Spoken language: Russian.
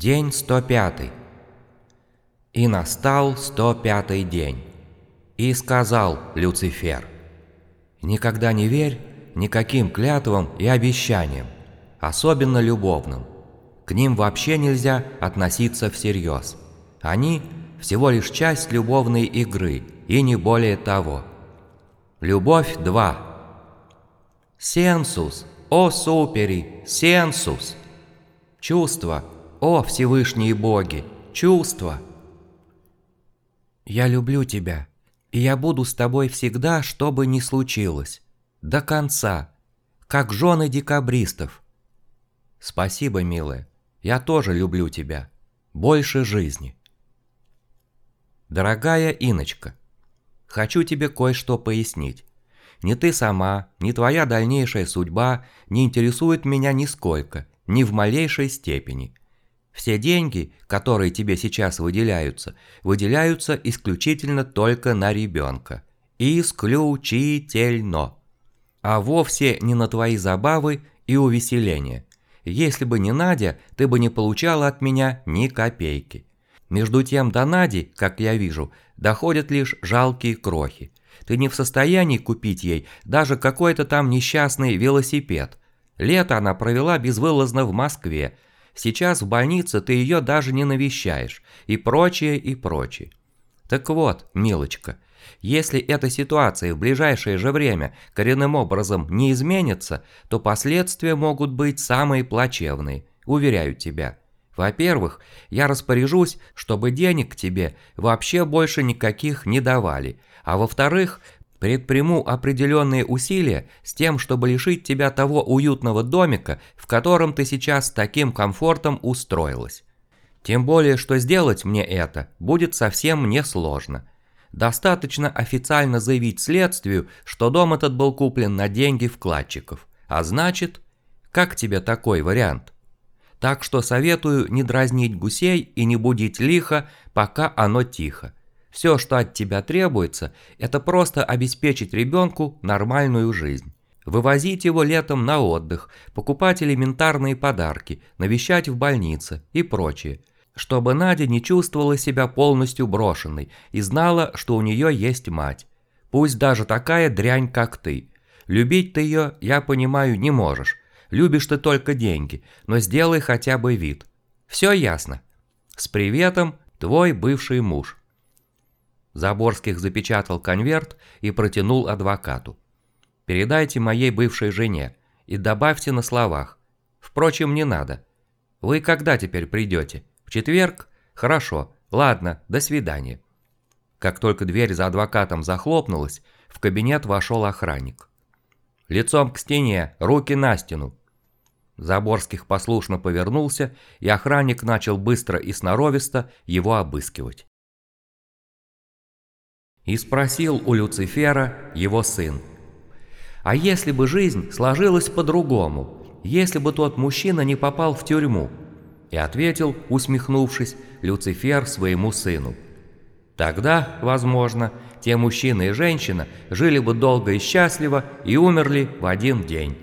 День 105. И настал 105-й день. И сказал Люцифер, «Никогда не верь никаким клятвам и обещаниям, особенно любовным. К ним вообще нельзя относиться всерьез. Они всего лишь часть любовной игры, и не более того. Любовь 2. Сенсус, о супери, сенсус. Чувство, о Всевышние боги, чувство. Я люблю тебя, и я буду с тобой всегда, что бы ни случилось. До конца, как жены декабристов. Спасибо, милая, я тоже люблю тебя. Больше жизни. Дорогая Иночка, хочу тебе кое-что пояснить. Ни ты сама, ни твоя дальнейшая судьба не интересует меня нисколько, ни в малейшей степени. Все деньги, которые тебе сейчас выделяются, выделяются исключительно только на ребенка. Исключительно. А вовсе не на твои забавы и увеселения. Если бы не Надя, ты бы не получала от меня ни копейки. Между тем до Нади, как я вижу, доходят лишь жалкие крохи. Ты не в состоянии купить ей даже какой-то там несчастный велосипед. Лето она провела безвылазно в Москве. Сейчас в больнице ты ее даже не навещаешь. И прочее, и прочее. Так вот, милочка, если эта ситуация в ближайшее же время коренным образом не изменится, то последствия могут быть самые плачевные, уверяю тебя. Во-первых, я распоряжусь, чтобы денег тебе вообще больше никаких не давали, а во-вторых, предприму определенные усилия с тем, чтобы лишить тебя того уютного домика, в котором ты сейчас с таким комфортом устроилась. Тем более, что сделать мне это будет совсем несложно. Достаточно официально заявить следствию, что дом этот был куплен на деньги вкладчиков. А значит, как тебе такой вариант? Так что советую не дразнить гусей и не будить лихо, пока оно тихо. Все, что от тебя требуется, это просто обеспечить ребенку нормальную жизнь. Вывозить его летом на отдых, покупать элементарные подарки, навещать в больнице и прочее. Чтобы Надя не чувствовала себя полностью брошенной и знала, что у нее есть мать. Пусть даже такая дрянь, как ты. Любить ты ее, я понимаю, не можешь, Любишь ты только деньги, но сделай хотя бы вид. Все ясно. С приветом, твой бывший муж. Заборских запечатал конверт и протянул адвокату. Передайте моей бывшей жене и добавьте на словах. Впрочем, не надо. Вы когда теперь придете? В четверг? Хорошо. Ладно, до свидания. Как только дверь за адвокатом захлопнулась, в кабинет вошел охранник. Лицом к стене, руки на стену. Заборских послушно повернулся, и охранник начал быстро и сноровисто его обыскивать. И спросил у Люцифера его сын, «А если бы жизнь сложилась по-другому, если бы тот мужчина не попал в тюрьму?» И ответил, усмехнувшись, Люцифер своему сыну, «Тогда, возможно, те мужчина и женщина жили бы долго и счастливо и умерли в один день».